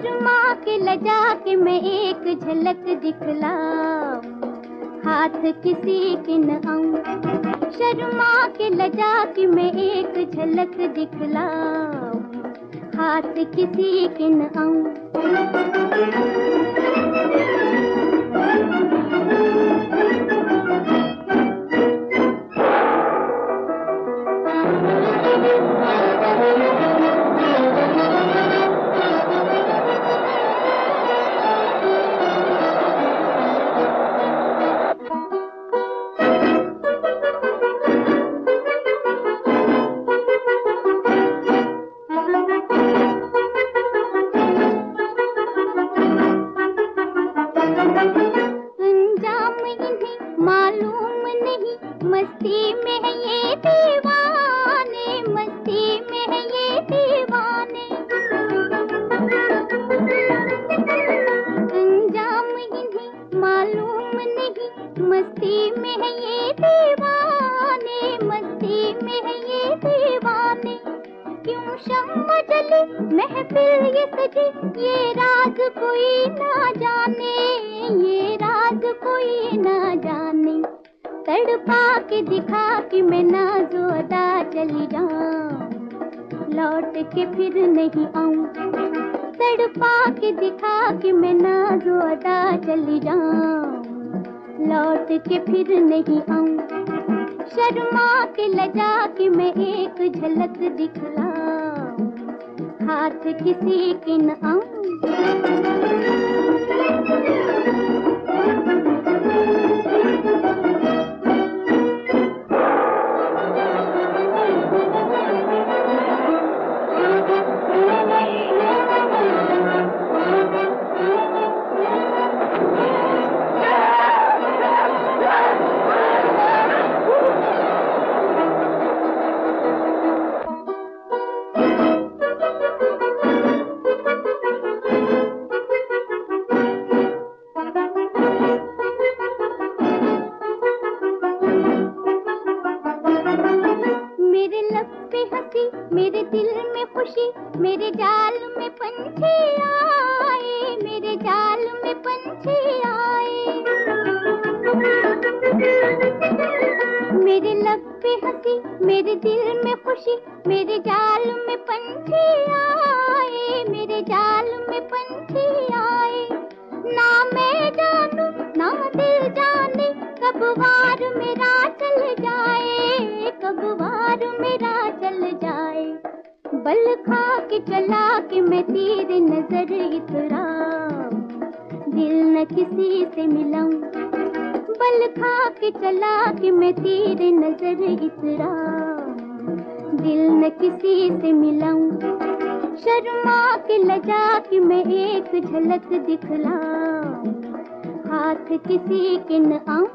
के लजा के मैं एक झलक दिखलाऊं। हाथ किसी के न आऊँ। शर्मा के लजा के मैं एक झलक दिखलाऊं। हाथ किसी के न आऊँ। अंजाम मस्ती में है ये दीवाने, मस्ती में है ये दीवाने। अंजाम इन्हें मालूम नहीं, मस्ती में है ये दीवाने, मस्ती में है ये दीवाने। क्यों शम्मा जले, महफिल ये सजे, ये कोई ना जाने, ये राज कोई ना जाने। तड़पा के दिखा कि मैं नाजो अदा चली जाऊँ। लौट के फिर नहीं आऊँ। तड़पा के दिखा कि मैं नाजो अदा चली जाऊँ। लौट के फिर नहीं आऊँ। शर्मा के लजा के मैं एक झलक दिखलाऊं। हाथ किसी के न आऊँ। दिल में खुशी, मेरे जाल में पंछी आए, मेरे जाल में पंछी आए। मेरे लब पे हँसी, मेरे दिल में खुशी, मेरे जाल में पंछी आए। बल खा के चला के मैं तेरे नज़र इतरा। दिल न किसी से मिलाऊं। बल खा के चला के मैं तेरे नज़र इतरा। दिल न किसी से मिलाऊं। शर्मा के लजा के मैं एक झलक दिखला। हाथ किसी के न आऊँ।